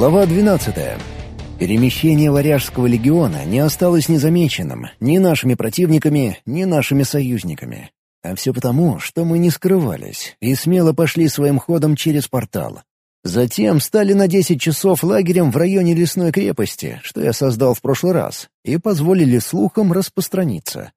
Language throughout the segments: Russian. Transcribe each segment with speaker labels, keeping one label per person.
Speaker 1: Глава 12. Перемещение Варяжского легиона не осталось незамеченным ни нашими противниками, ни нашими союзниками. А все потому, что мы не скрывались и смело пошли своим ходом через портал. Затем стали на 10 часов лагерем в районе лесной крепости, что я создал в прошлый раз, и позволили слухам распространиться.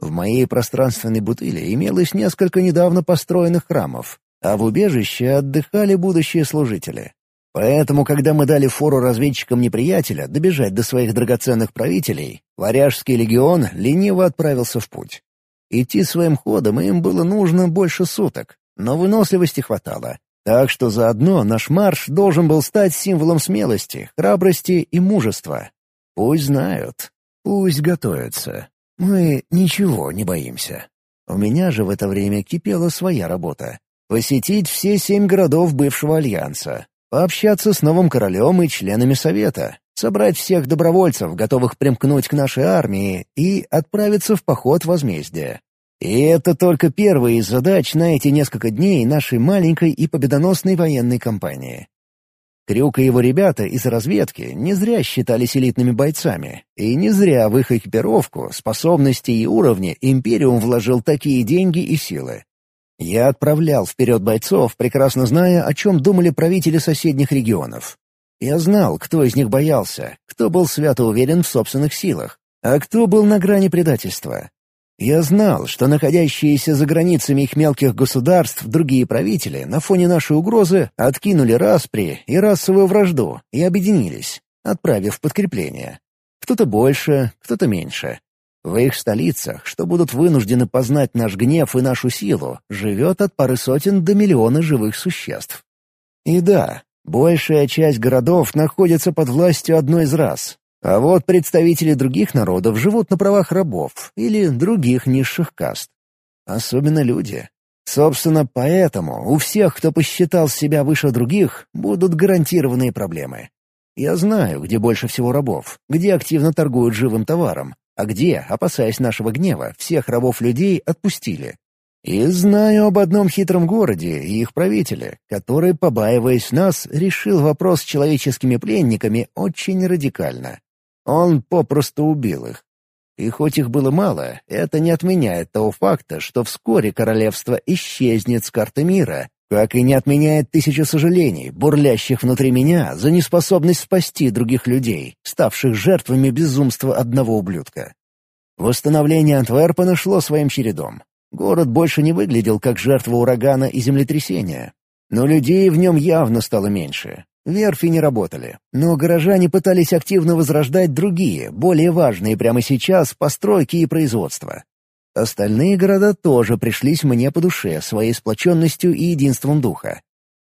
Speaker 1: В моей пространственной бутыле имелось несколько недавно построенных храмов, а в убежище отдыхали будущие служители. Поэтому, когда мы дали фору разведчикам неприятеля добежать до своих драгоценных правителей, Варяжский легион лениво отправился в путь. Идти своим ходом им было нужно больше суток, но выносливости хватало. Так что заодно наш марш должен был стать символом смелости, храбрости и мужества. Пусть знают, пусть готовятся. Мы ничего не боимся. У меня же в это время кипела своя работа. Посетить все семь городов бывшего Альянса, Пообщаться с новым королем и членами совета, собрать всех добровольцев, готовых примкнуть к нашей армии, и отправиться в поход возмездия. И это только первая из задач на эти несколько дней нашей маленькой и победоносной военной кампании. Крюк и его ребята из разведки не зря считались элитными бойцами, и не зря в их экипировку, способности и уровни Империум вложил такие деньги и силы. Я отправлял вперед бойцов, прекрасно зная, о чем думали правители соседних регионов. Я знал, кто из них боялся, кто был свято уверен в собственных силах, а кто был на грани предательства. Я знал, что находящиеся за границами их мелких государств другие правители на фоне нашей угрозы откинули распри и расовую вражду и объединились, отправив подкрепление. Кто-то больше, кто-то меньше. В их столицах, что будут вынуждены познать наш гнев и нашу силу, живет от пары сотен до миллиона живых существ. И да, большая часть городов находится под властью одной из рас, а вот представители других народов живут на правах рабов или других низших каст. Особенно люди. Собственно, поэтому у всех, кто посчитал себя выше других, будут гарантированные проблемы. Я знаю, где больше всего рабов, где активно торгуют живым товаром, а где, опасаясь нашего гнева, всех рабов-людей отпустили. И знаю об одном хитром городе и их правителе, который, побаиваясь нас, решил вопрос с человеческими пленниками очень радикально. Он попросту убил их. И хоть их было мало, это не отменяет того факта, что вскоре королевство исчезнет с карты мира, как и не отменяет тысячу сожалений, бурлящих внутри меня за неспособность спасти других людей, ставших жертвами безумства одного ублюдка. Восстановление Антверпена шло своим чередом. Город больше не выглядел как жертва урагана и землетрясения. Но людей в нем явно стало меньше. Верфи не работали, но горожане пытались активно возрождать другие, более важные прямо сейчас постройки и производства. Остальные города тоже пришлись мне по душе своей сплоченностью и единством духа.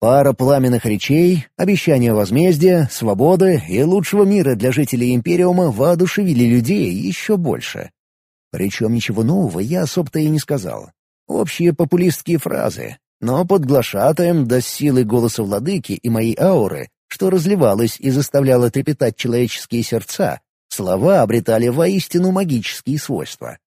Speaker 1: Пара пламенных речей, обещания возмездия, свободы и лучшего мира для жителей Империума воодушевили людей еще больше. Причем ничего нового я особо-то и не сказал. Общие популистские фразы, но под глашатаем до силы голоса владыки и моей ауры, что разливалось и заставляло трепетать человеческие сердца, слова обретали воистину магические свойства.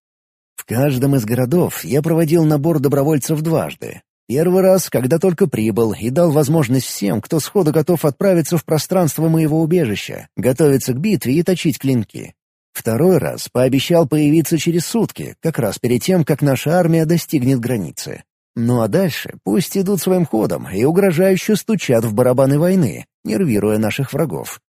Speaker 1: Каждом из городов я проводил набор добровольцев дважды. Первый раз, когда только прибыл и дал возможность всем, кто сходу готов отправиться в пространство моего убежища, готовиться к битве и точить клинки. Второй раз пообещал появиться через сутки, как раз перед тем, как наша армия достигнет границы. Ну а дальше пусть идут своим ходом и угрожающе стучат в барабаны войны, нервируя наших врагов.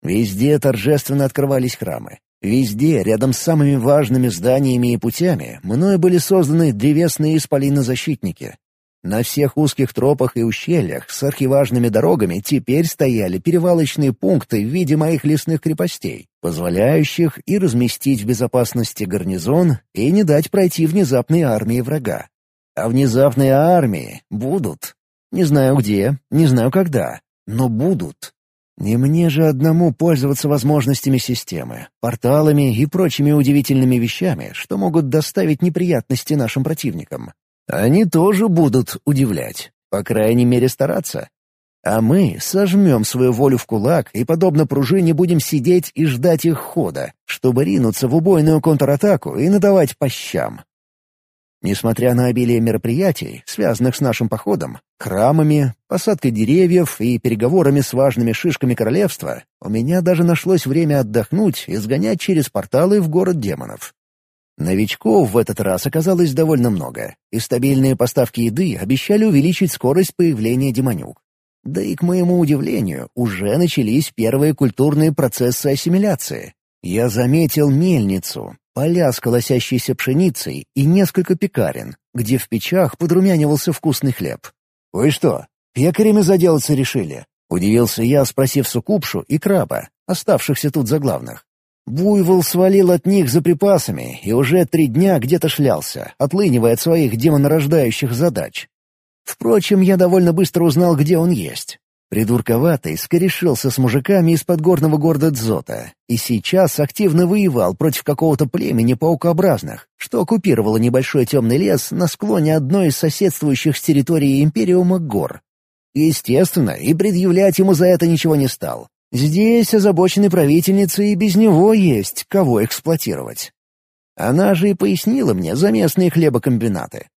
Speaker 1: Везде торжественно открывались храмы. Везде, рядом с самыми важными зданиями и путями, мною были созданы древесные исполинозащитники. На всех узких тропах и ущельях с архиважными дорогами теперь стояли перевалочные пункты в виде моих лесных крепостей, позволяющих и разместить в безопасности гарнизон и не дать пройти внезапной армии врага. А внезапные армии будут. Не знаю где, не знаю когда, но будут. Не мне же одному пользоваться возможностями системы, порталами и прочими удивительными вещами, что могут доставить неприятности нашим противникам. Они тоже будут удивлять, по крайней мере стараться. А мы сожмем свою волю в кулак и, подобно пружине, будем сидеть и ждать их хода, чтобы ринуться в убойную контратаку и надавать по щам. Несмотря на обилие мероприятий, связанных с нашим походом, храмами, посадкой деревьев и переговорами с важными шишками королевства, у меня даже нашлось время отдохнуть и сгонять через порталы в город демонов. Новичков в этот раз оказалось довольно много, и стабильные поставки еды обещали увеличить скорость появления демонюк. Да и, к моему удивлению, уже начались первые культурные процессы ассимиляции. Я заметил мельницу, поля с колосящейся пшеницей и несколько пекарен, где в печах подрумянивался вкусный хлеб. «Вы что, пекарями заделаться решили?» — удивился я, спросив Сукупшу и Краба, оставшихся тут за главных. Буйвол свалил от них за припасами и уже три дня где-то шлялся, отлынивая от своих демонорождающих задач. Впрочем, я довольно быстро узнал, где он есть. Придурковатый скорешился с мужиками из подгорного города Дзота и сейчас активно воевал против какого-то племени паукообразных, что оккупировало небольшой темный лес на склоне одной из соседствующих с территорией Империума гор. Естественно, и предъявлять ему за это ничего не стал. Здесь озабоченной правительнице и без него есть кого эксплуатировать. Она же и пояснила мне за местные хлебокомбинаты.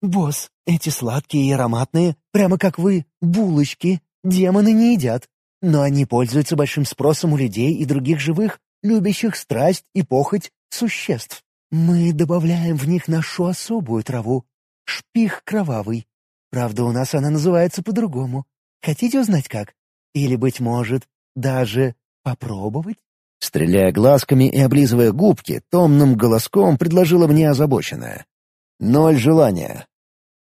Speaker 2: «Босс, эти сладкие и ароматные, прямо как вы, булочки, демоны не едят. Но они пользуются большим спросом у людей и других живых, любящих страсть и похоть существ. Мы добавляем в них нашу особую траву — шпих кровавый. Правда, у нас она называется по-другому. Хотите узнать как? Или, быть может, даже попробовать?»
Speaker 1: Стреляя глазками и облизывая губки, томным голоском предложила мне озабоченная. «Ноль желания».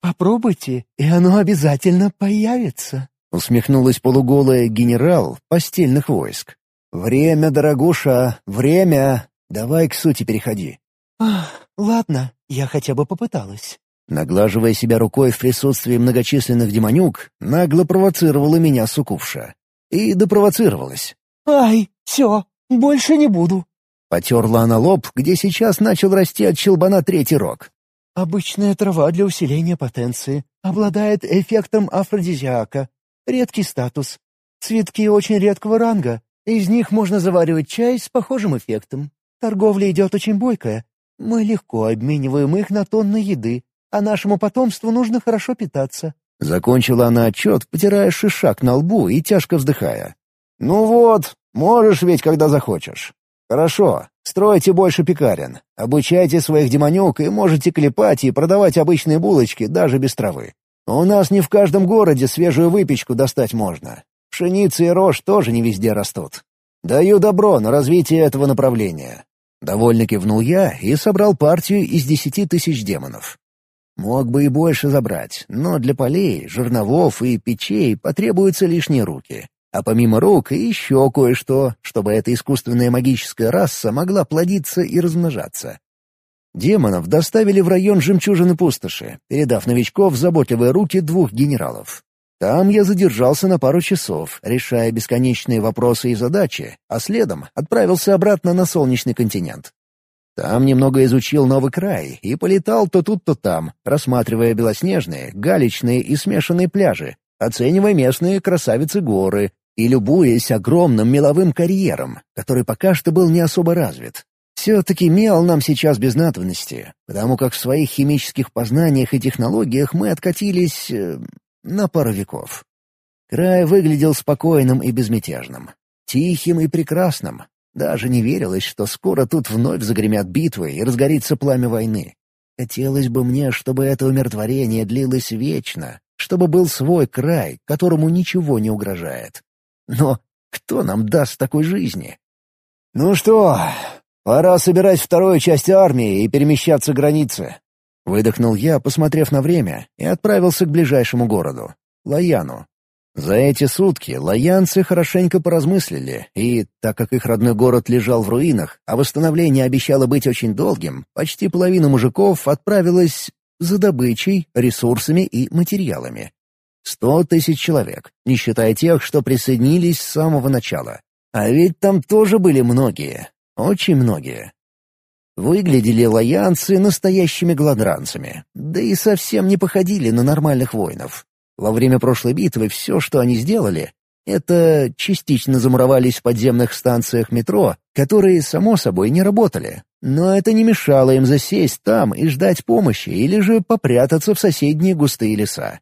Speaker 2: «Попробуйте, и оно обязательно появится», —
Speaker 1: усмехнулась полуголая генерал постельных войск. «Время, дорогуша, время! Давай к сути переходи».
Speaker 2: «Ах, ладно, я хотя бы попыталась».
Speaker 1: Наглаживая себя рукой в присутствии многочисленных демонюк, нагло провоцировала меня сукувша и допровоцировалась.
Speaker 2: «Ай, все, больше не буду».
Speaker 1: Потерла она лоб, где сейчас начал расти от щелбана третий рог.
Speaker 2: «Обычная трава для усиления потенции. Обладает эффектом афродизиака. Редкий статус. Цветки очень редкого ранга. Из них можно заваривать чай с похожим эффектом. Торговля идет очень бойкая. Мы легко обмениваем их на тонны еды, а нашему потомству нужно хорошо питаться.
Speaker 1: Закончила она отчет, потирая шишак на лбу и тяжко вздыхая. «Ну вот, можешь ведь, когда захочешь. Хорошо, стройте больше пекарен, обучайте своих демонюк и можете клепать и продавать обычные булочки даже без травы. У нас не в каждом городе свежую выпечку достать можно. Пшеница и рожь тоже не везде растут. Даю добро на развитие этого направления». Довольно кивнул я и собрал партию из десяти тысяч демонов. Мог бы и больше забрать, но для полей, жерновов и печей потребуются лишние руки. А помимо рук еще кое-что, чтобы эта искусственная магическая раса могла плодиться и размножаться. Демонов доставили в район жемчужины пустоши, передав новичков в заботливые руки двух генералов. Там я задержался на пару часов, решая бесконечные вопросы и задачи, а следом отправился обратно на солнечный континент. Там немного изучил новый край и полетал то тут, то там, рассматривая белоснежные, галечные и смешанные пляжи, оценивая местные красавицы горы и любуясь огромным меловым карьером, который пока что был не особо развит. Все-таки мел нам сейчас без надобности, потому как в своих химических познаниях и технологиях мы откатились... Э, на пару веков. Край выглядел спокойным и безмятежным, тихим и прекрасным, даже не верилось, что скоро тут вновь загремят битвы и разгорится пламя войны. Хотелось бы мне, чтобы это умиротворение длилось вечно, чтобы был свой край, которому ничего не угрожает. Но кто нам даст такой жизни? «Ну что, пора собирать вторую часть армии и перемещаться к границе», — выдохнул я, посмотрев на время, и отправился к ближайшему городу — Лаяну. За эти сутки лаянцы хорошенько поразмыслили, и, так как их родной город лежал в руинах, а восстановление обещало быть очень долгим, почти половина мужиков отправилась за добычей, ресурсами и материалами. Сто тысяч человек, не считая тех, что присоединились с самого начала. А ведь там тоже были многие, очень многие. Выглядели лаянцы настоящими гладранцами, да и совсем не походили на нормальных воинов. Во время прошлой битвы все, что они сделали, это частично замуровались в подземных станциях метро, которые, само собой, не работали, Но это не мешало им засесть там и ждать помощи или же попрятаться в соседние густые леса.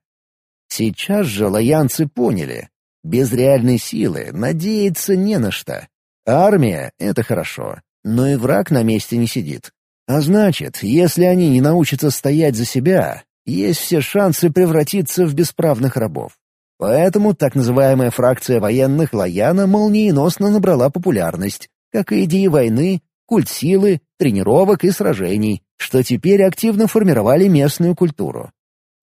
Speaker 1: Сейчас же лоянцы поняли, без реальной силы надеяться не на что. Армия — это хорошо, но и враг на месте не сидит. А значит, если они не научатся стоять за себя, есть все шансы превратиться в бесправных рабов. Поэтому так называемая фракция военных Лояна молниеносно набрала популярность, как и идеи войны, культ силы, тренировок и сражений, что теперь активно формировали местную культуру.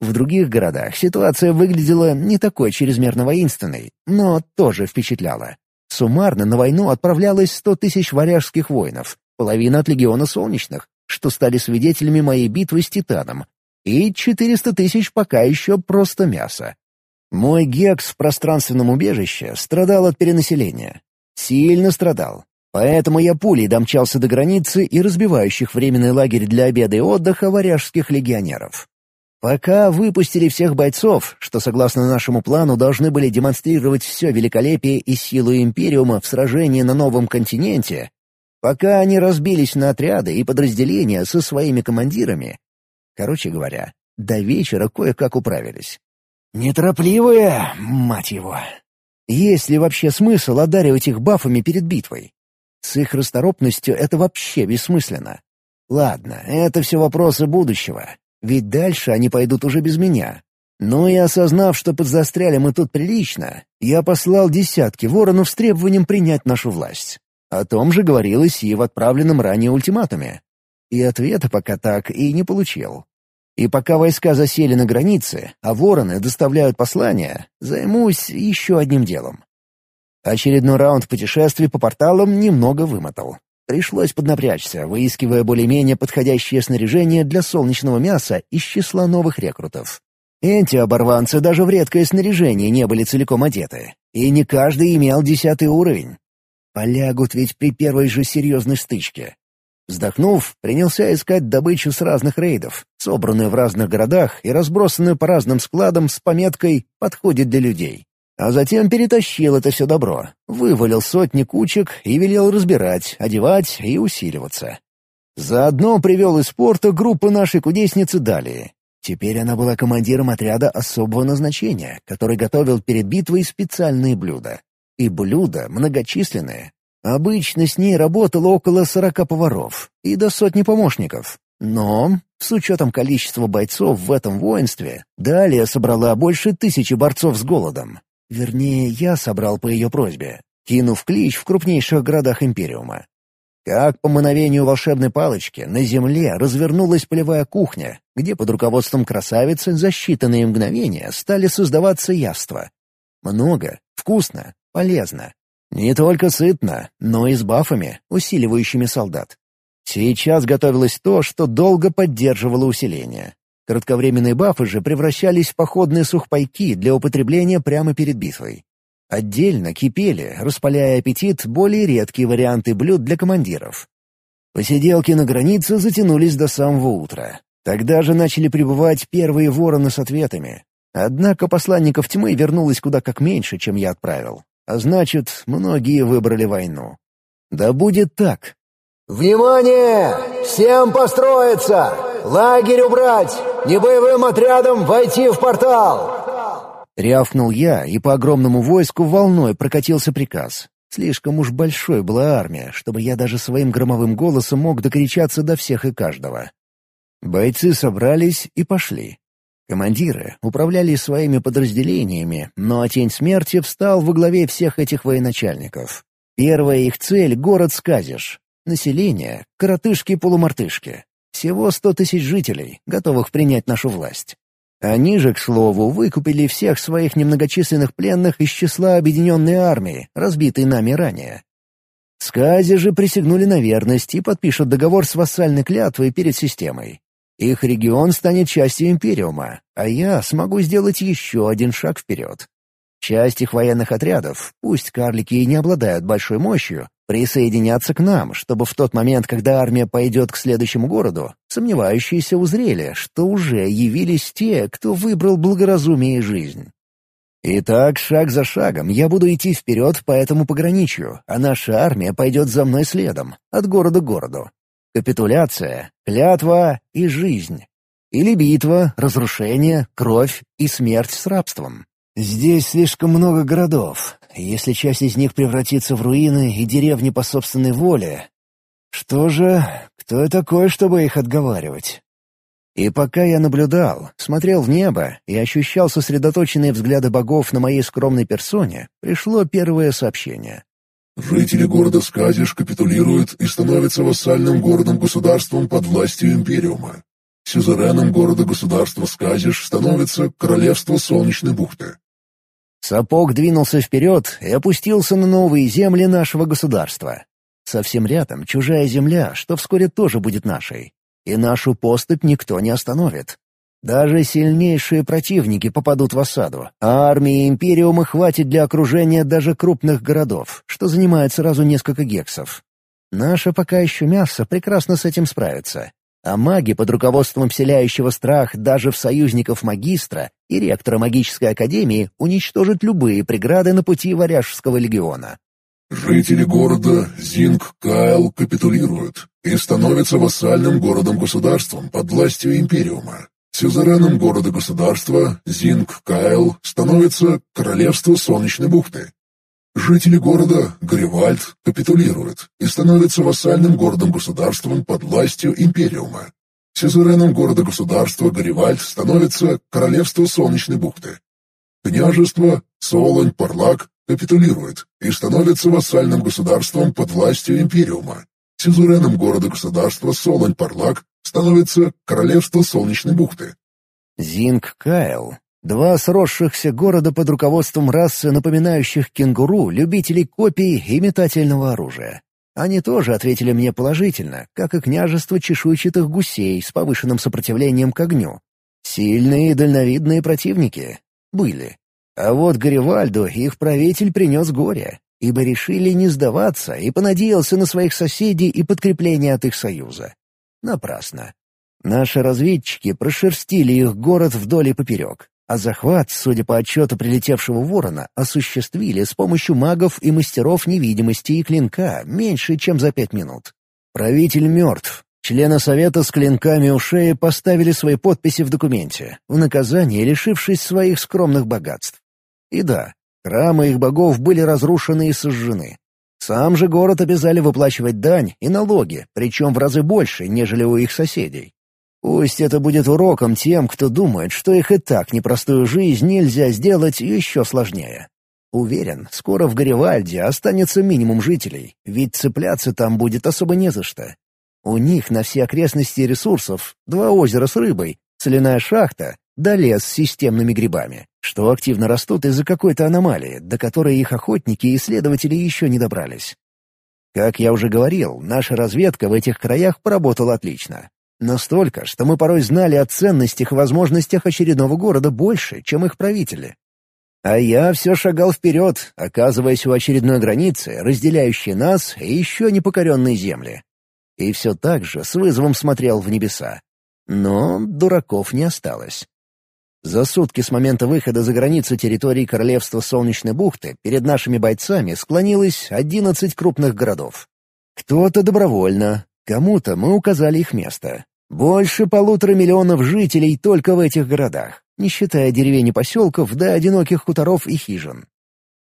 Speaker 1: В других городах ситуация выглядела не такой чрезмерно воинственной, но тоже впечатляла. Суммарно на войну отправлялось 100 тысяч варяжских воинов, половина от легиона солнечных, что стали свидетелями моей битвы с Титаном, и 400 тысяч пока еще просто мясо. Мой гекс в пространственном убежище страдал от перенаселения. Сильно страдал. Поэтому я пулей домчался до границы и разбивающих временный лагерь для обеда и отдыха варяжских легионеров. Пока выпустили всех бойцов, что, согласно нашему плану, должны были демонстрировать все великолепие и силу Империума в сражении на новом континенте, пока они разбились на отряды и подразделения со своими командирами, короче говоря, до вечера кое-как управились. Неторопливые, мать его. Есть ли вообще смысл одаривать их бафами перед битвой? С их расторопностью это вообще бессмысленно. Ладно, это все вопросы будущего. Ведь дальше они пойдут уже без меня. Но и осознав, что подзастряли мы тут прилично, я послал десятки воронов с требованием принять нашу власть. О том же говорилось и в отправленном ранее ультиматуме. И ответа пока так и не получил. И пока войска засели на границе, а вороны доставляют послания, займусь еще одним делом. Очередной раунд путешествий по порталам немного вымотал. Пришлось поднапрячься, выискивая более-менее подходящее снаряжение для солнечного мяса из числа новых рекрутов. Эти оборванцы даже в редкое снаряжение не были целиком одеты, и не каждый имел десятый уровень. Полягут ведь при первой же серьезной стычке. Вздохнув, принялся искать добычу с разных рейдов, собранную в разных городах и разбросанную по разным складам с пометкой «Подходит для людей». А затем перетащил это все добро, вывалил сотни кучек и велел разбирать, одевать и усиливаться. Заодно привел из порта группу нашей кудесницы Далии. Теперь она была командиром отряда особого назначения, который готовил перед битвой специальные блюда. И блюда многочисленные. Обычно с ней работало около сорока поваров и до сотни помощников. Но, с учетом количества бойцов в этом воинстве, Далия собрала больше тысячи борцов с голодом, Вернее, я собрал по ее просьбе, кинув клич в крупнейших городах Империума. Как по мановению волшебной палочки на земле развернулась полевая кухня, где под руководством красавицы за считанные мгновения стали создаваться яства. Много, вкусно, полезно. Не только сытно, но и с бафами, усиливающими солдат. Сейчас готовилось то, что долго поддерживало усиление. Кратковременные бафы же превращались в походные сухпайки для употребления прямо перед битвой. Отдельно кипели, распаляя аппетит, более редкие варианты блюд для командиров. Посиделки на границе затянулись до самого утра. Тогда же начали прибывать первые вороны с ответами. Однако посланников тьмы вернулось куда как меньше, чем я отправил. А значит, многие выбрали войну. Да будет так.
Speaker 3: «Внимание! Всем построиться! Лагерь убрать! Не боевым отрядом войти в портал!»
Speaker 1: Рявкнул я, и по огромному войску волной прокатился приказ. Слишком уж большой была армия, чтобы я даже своим громовым голосом мог докричаться до всех и каждого. Бойцы собрались и пошли. Командиры управляли своими подразделениями, но Тень Смерти встал во главе всех этих военачальников. Первая их цель — город Сказиш. Население — коротышки-полумартышки. Всего сто тысяч жителей, готовых принять нашу власть. Они же, к слову, выкупили всех своих немногочисленных пленных из числа объединенной армии, разбитой нами ранее. Скази же присягнули на верность и подпишут договор с вассальной клятвой перед системой. Их регион станет частью Империума, а я смогу сделать еще один шаг вперед. Часть их военных отрядов, пусть карлики и не обладают большой мощью, присоединятся к нам, чтобы в тот момент, когда армия пойдет к следующему городу, сомневающиеся узрели, что уже явились те, кто выбрал благоразумие и жизнь. Итак, шаг за шагом я буду идти вперед по этому пограничью, а наша армия пойдет за мной следом, от города к городу. Капитуляция, клятва и жизнь. Или битва, разрушение, кровь и смерть с рабством. Здесь слишком много городов. Если часть из них превратится в руины и деревни по собственной воле... Что же, кто я такой, чтобы их отговаривать? И пока я наблюдал, смотрел в небо и ощущал сосредоточенные взгляды богов на моей скромной персоне, пришло первое сообщение.
Speaker 4: Жители города Сказиш капитулируют и становятся вассальным городом-государством под властью Империума. Сюзереном города-государства Сказиш становится Королевство Солнечной бухты.
Speaker 1: Сапог двинулся вперед и опустился на новые земли нашего государства. Совсем рядом чужая земля, что вскоре тоже будет нашей. И нашу поступь никто не остановит. Даже сильнейшие противники попадут в осаду, а армии Империума хватит для окружения даже крупных городов, что занимает сразу несколько гексов. Наше пока еще мясо прекрасно с этим справится. А маги под руководством вселяющего страх даже в союзников магистра и ректора магической академии уничтожат любые преграды на пути Варяжского легиона.
Speaker 4: Жители города Зинг-Кайл капитулируют и становятся вассальным городом-государством под властью Империума. Сюзереном города-государства Зинг-Кайл становится Королевство Солнечной бухты. Жители города Гривальд капитулируют и становятся вассальным городом-государством под властью Империума. Сюзереном города-государства Гривальд становится Королевство Солнечной бухты. Княжество Солонь-Парлак капитулирует и становится вассальным государством под властью Империума. Сюзереном города-государства Солонь-Парлак становится Королевство Солнечной бухты.
Speaker 1: Зинг Кайл. Два сросшихся города под руководством расы, напоминающих кенгуру, любителей копий и метательного оружия. Они тоже ответили мне положительно, как и княжество чешуйчатых гусей с повышенным сопротивлением к огню. Сильные и дальновидные противники. Были. А вот Гаривальду их правитель принес горе ибо решили не сдаваться и понадеялся на своих соседей и подкрепление от их союза. Напрасно. Наши разведчики прошерстили их город вдоль и поперек, а захват, судя по отчету прилетевшего ворона, осуществили с помощью магов и мастеров невидимости и клинка меньше, чем за пять минут. Правитель мертв. Члены Совета с клинками у шеи поставили свои подписи в документе, в наказание лишившись своих скромных богатств. И да, Храмы их богов были разрушены и сожжены. Сам же город обязали выплачивать дань и налоги, причем в разы больше, нежели у их соседей. Пусть это будет уроком тем, кто думает, что их и так непростую жизнь нельзя сделать еще сложнее. Уверен, скоро в Гаревальде останется минимум жителей, ведь цепляться там будет особо не за что. У них на все окрестности ресурсов два озера с рыбой, соляная шахта да лес с системными грибами, что активно растут из-за какой-то аномалии, до которой их охотники и исследователи еще не добрались. Как я уже говорил, наша разведка в этих краях поработала отлично. Настолько, что мы порой знали о ценностях и возможностях очередного города больше, чем их правители. А я все шагал вперед, оказываясь у очередной границы, разделяющей нас и еще непокоренные земли. И все так же с вызовом смотрел в небеса. Но дураков не осталось. За сутки с момента выхода за границу территории Королевства Солнечной бухты перед нашими бойцами склонилось 11 крупных городов. Кто-то добровольно, кому-то мы указали их место. Больше полутора миллионов жителей только в этих городах, не считая деревень и поселков до одиноких хуторов и хижин.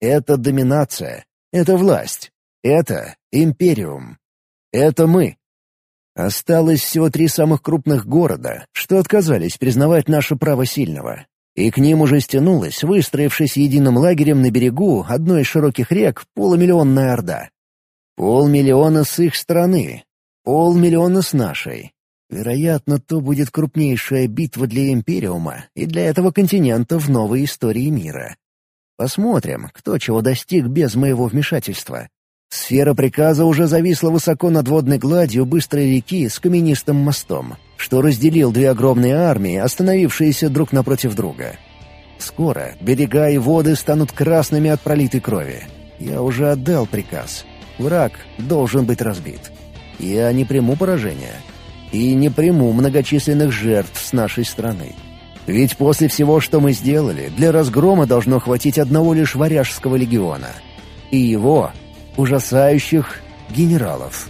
Speaker 1: Это доминация, это власть, это империум. Это мы. Осталось всего три самых крупных города, что отказались признавать наше право сильного. И к ним уже стянулась, выстроившись единым лагерем на берегу одной из широких рек, полумиллионная орда. Полмиллиона с их стороны, полмиллиона с нашей. Вероятно, то будет крупнейшая битва для Империума и для этого континента в новой истории мира. Посмотрим, кто чего достиг без моего вмешательства. Сфера приказа уже зависла высоко над водной гладью быстрой реки с каменистым мостом, что разделил две огромные армии, остановившиеся друг напротив друга. Скоро берега и воды станут красными от пролитой крови. Я уже отдал приказ. Враг должен быть разбит. Я не приму поражения. И не приму многочисленных жертв с нашей страны. Ведь после всего, что мы сделали, для разгрома должно хватить одного лишь варяжского легиона. И его ужасающих генералов.